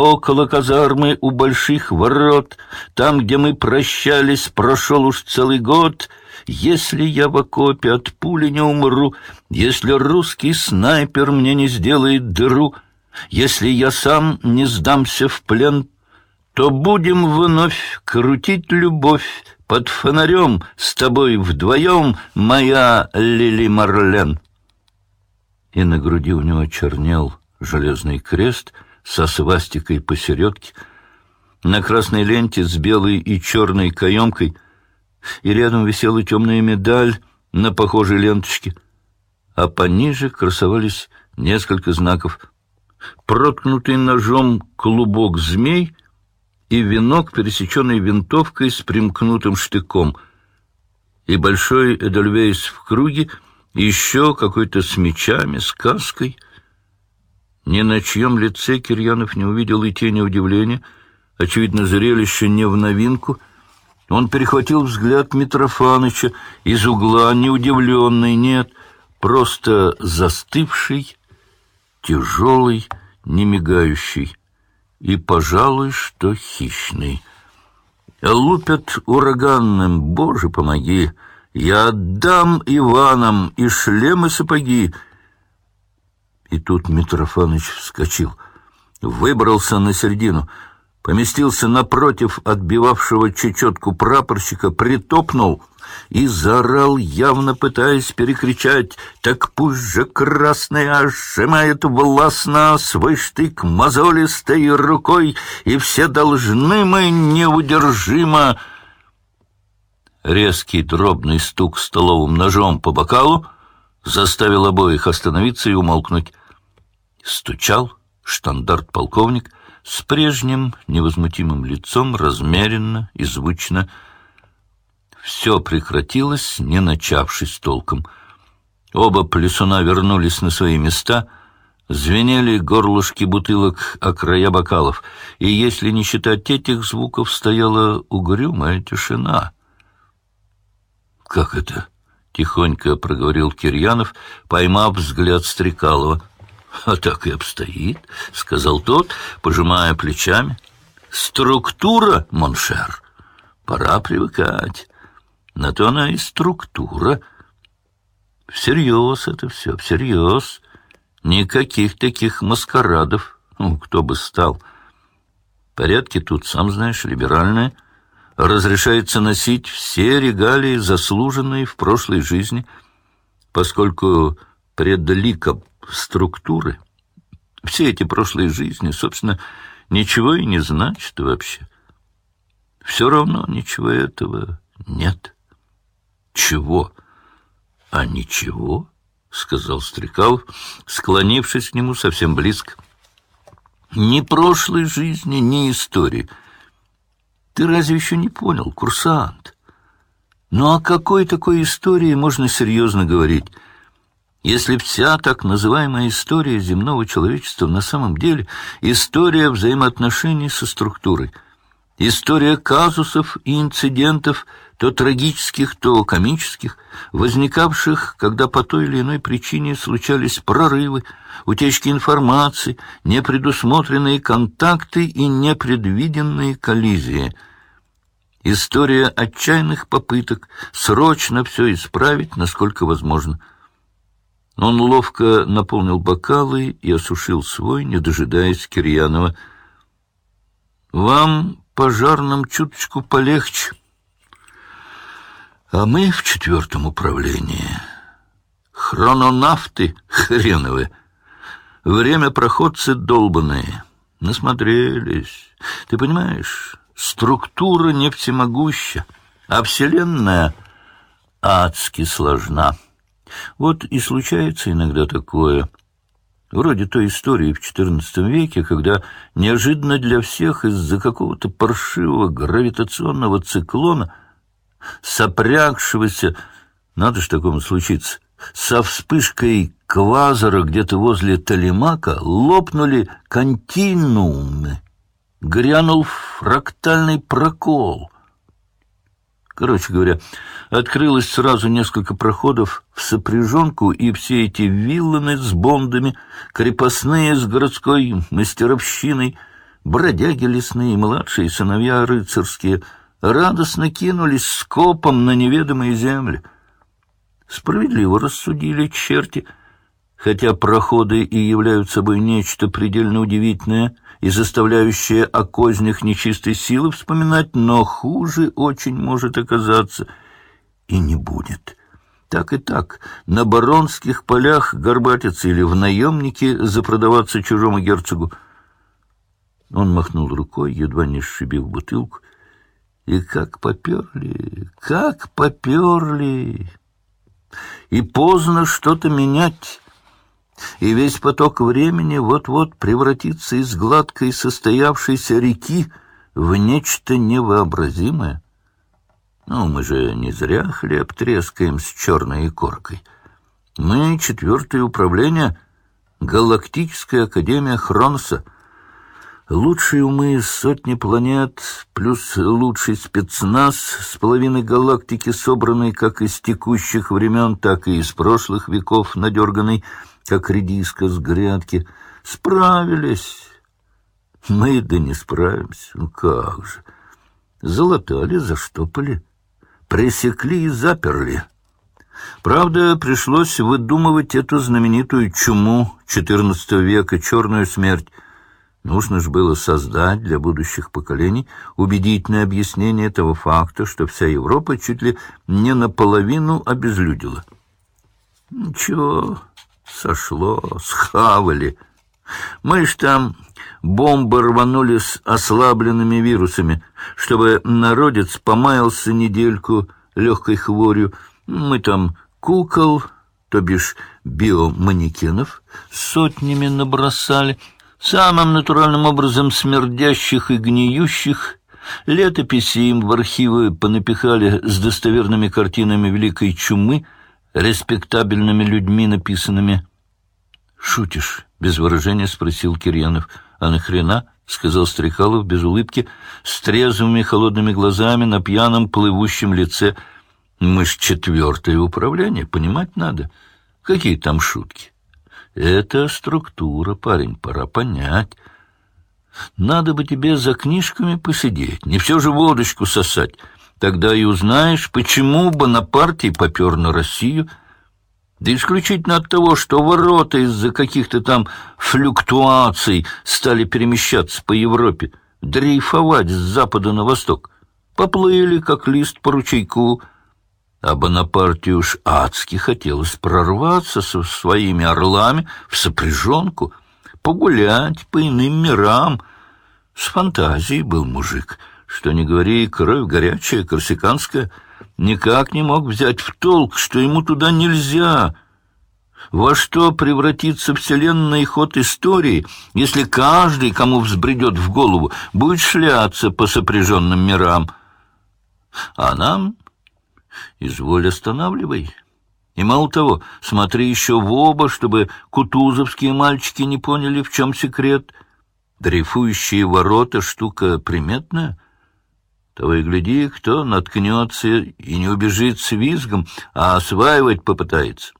около казармы у больших ворот, там, где мы прощались, прошел уж целый год. Если я в окопе от пули не умру, если русский снайпер мне не сделает дыру, если я сам не сдамся в плен, то будем вновь крутить любовь под фонарем с тобой вдвоем, моя Лили Марлен. И на груди у него чернел железный крест со свастикой посередке, на красной ленте с белой и черной каемкой, и рядом висела темная медаль на похожей ленточке, а пониже красовались несколько знаков. Проткнутый ножом клубок змей и венок, пересеченный винтовкой с примкнутым штыком, и большой эдельвейс в круге, еще какой-то с мечами, с каской. Ни на чьем лице Кирьянов не увидел и тени удивления. Очевидно, зрелище не в новинку. Он перехватил взгляд Митрофаныча из угла, не удивленный, нет, просто застывший, тяжелый, не мигающий и, пожалуй, что хищный. Лупят ураганным, Боже, помоги! Я отдам Иванам и шлем, и сапоги. И тут Митрофаныч вскочил, выбрался на середину, поместился напротив отбивавшего чечетку прапорщика, притопнул и заорал, явно пытаясь перекричать, «Так пусть же красная сжимает властно свой штык мозолистой рукой, и все должны мы неудержимо...» Резкий дробный стук столовым ножом по бокалу заставил обоих остановиться и умолкнуть. Стучал штандарт-полковник с прежним невозмутимым лицом, размеренно и звучно, все прекратилось, не начавшись толком. Оба плесуна вернулись на свои места, звенели горлышки бутылок о края бокалов, и, если не считать этих звуков, стояла угрюмая тишина. «Как это?» — тихонько проговорил Кирьянов, поймав взгляд Стрекалова. «А так и обстоит», — сказал тот, пожимая плечами. «Структура, mon cher, пора привыкать». На то она и структура. Всерьез это все, всерьез. Никаких таких маскарадов. Ну, кто бы стал. Порядки тут, сам знаешь, либеральные. Разрешается носить все регалии, заслуженные в прошлой жизни, поскольку пред структуры все эти прошлые жизни, собственно, ничего и не значат вообще. Все равно ничего этого нет. «Чего?» «А ничего», — сказал Стрекалов, склонившись к нему совсем близко. «Ни прошлой жизни, ни истории. Ты разве еще не понял, курсант? Ну о какой такой истории можно серьезно говорить?» Если вся так называемая история земного человечества на самом деле история взаимоотношений со структурой, история казусов и инцидентов, то трагических, то комических, возникавших, когда по той или иной причине случались прорывы, утечки информации, непредусмотренные контакты и непредвиденные коллизии. История отчаянных попыток срочно все исправить, насколько возможно. Он ловко наполнил бокалы и осушил свой, не дожидаясь Кирьянова. «Вам, пожарным, чуточку полегче». А мы в четвертом управлении. Хрононавты хреновы. Время проходцы долбанные. Насмотрелись. Ты понимаешь, структура не всемогуща, а Вселенная адски сложна. Вот и случается иногда такое, вроде той истории в XIV веке, когда неожиданно для всех из-за какого-то паршивого гравитационного циклона сопрягшегося, надо ж такому случиться, со вспышкой квазара где-то возле Талимака лопнули континуумы, грянул фрактальный прокол. Короче говоря, открылось сразу несколько проходов в сопряженку, и все эти вилланы с бондами, крепостные с городской мастеровщиной, бродяги лесные, младшие сыновья рыцарские, радостно кинулись скопом на неведомые земли. Справедливо рассудили черти, хотя проходы и являются собой нечто предельно удивительное и заставляющее о кознях нечистой силы вспоминать, но хуже очень может оказаться и не будет. Так и так, на баронских полях горбатиться или в наемнике запродаваться чужому герцогу. Он махнул рукой, едва не сшибив бутылку, и как поперли, как поперли! И поздно что-то менять, и весь поток времени вот-вот превратится из гладкой состоявшейся реки в нечто невообразимое. Ну, мы же не зря хлеб трескаем с черной икоркой. Мы — четвертое управление, Галактическая Академия Хроноса. Лучшие умы из сотни планет, плюс лучший спецназ с половины галактики, собранный как из текущих времен, так и из прошлых веков, надерганный, как редиска с грядки, справились. Мы да не справимся. Ну как же. Залатали, заштопали пресекли и заперли. Правда, пришлось выдумывать эту знаменитую чуму XIV века, черную смерть. Нужно же было создать для будущих поколений убедительное объяснение этого факта, что вся Европа чуть ли не наполовину обезлюдила. Ничего, сошло, схавали. Мы ж там бомбы рванули с ослабленными вирусами, чтобы народец помаялся недельку легкой хворью. Мы там кукол, то бишь биоманекенов, сотнями набросали, самым натуральным образом смердящих и гниющих, летописи им в архивы понапихали с достоверными картинами великой чумы, респектабельными людьми написанными. «Шутишь?» — без выражения спросил Кирьянов. «А нахрена?» — сказал Стрекалов без улыбки, с трезвыми холодными глазами на пьяном плывущем лице. «Мы ж четвертое управление, понимать надо. Какие там шутки?» «Это структура, парень, пора понять. Надо бы тебе за книжками посидеть, не все же водочку сосать. Тогда и узнаешь, почему Бонапартий попер на Россию» Да исключительно от того, что ворота из-за каких-то там флюктуаций стали перемещаться по Европе, дрейфовать с запада на восток. Поплыли, как лист по ручейку, а Бонапартию уж адски хотелось прорваться со своими орлами в сопряженку, погулять по иным мирам. С фантазией был мужик, что не говори, кровь горячая, корсиканская — никак не мог взять в толк, что ему туда нельзя. Во что превратится вселенная и ход истории, если каждый, кому взбредет в голову, будет шляться по сопряженным мирам? А нам, изволь, останавливай. И мало того, смотри еще в оба, чтобы кутузовские мальчики не поняли, в чем секрет. Дрейфующие ворота — штука приметная — того и гляди, кто наткнется и не убежит с визгом, а осваивать попытается.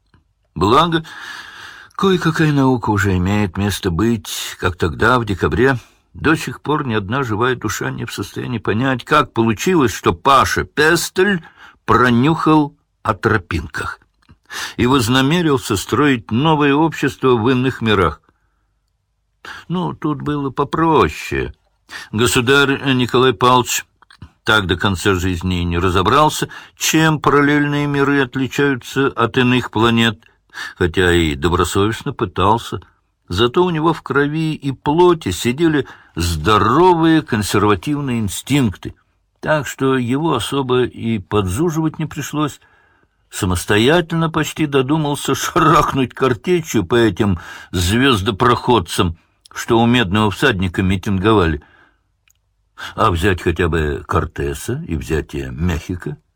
Благо, кое-какая наука уже имеет место быть, как тогда, в декабре. До сих пор ни одна живая душа не в состоянии понять, как получилось, что Паша Пестель пронюхал о тропинках и вознамерился строить новое общество в иных мирах. Ну, тут было попроще. Государь Николай Павлович так до конца жизни и не разобрался, чем параллельные миры отличаются от иных планет, хотя и добросовестно пытался. Зато у него в крови и плоти сидели здоровые консервативные инстинкты, так что его особо и подзуживать не пришлось. Самостоятельно почти додумался шарахнуть картечью по этим звездопроходцам, что у медного всадника митинговали — а взять хотя бы Кортеса и взятие Мехико —